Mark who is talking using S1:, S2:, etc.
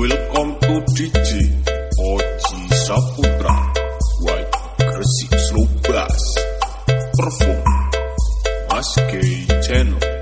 S1: Welcome to DJ Oji Saputra White Gresik Slow Bass Perform Mas Channel.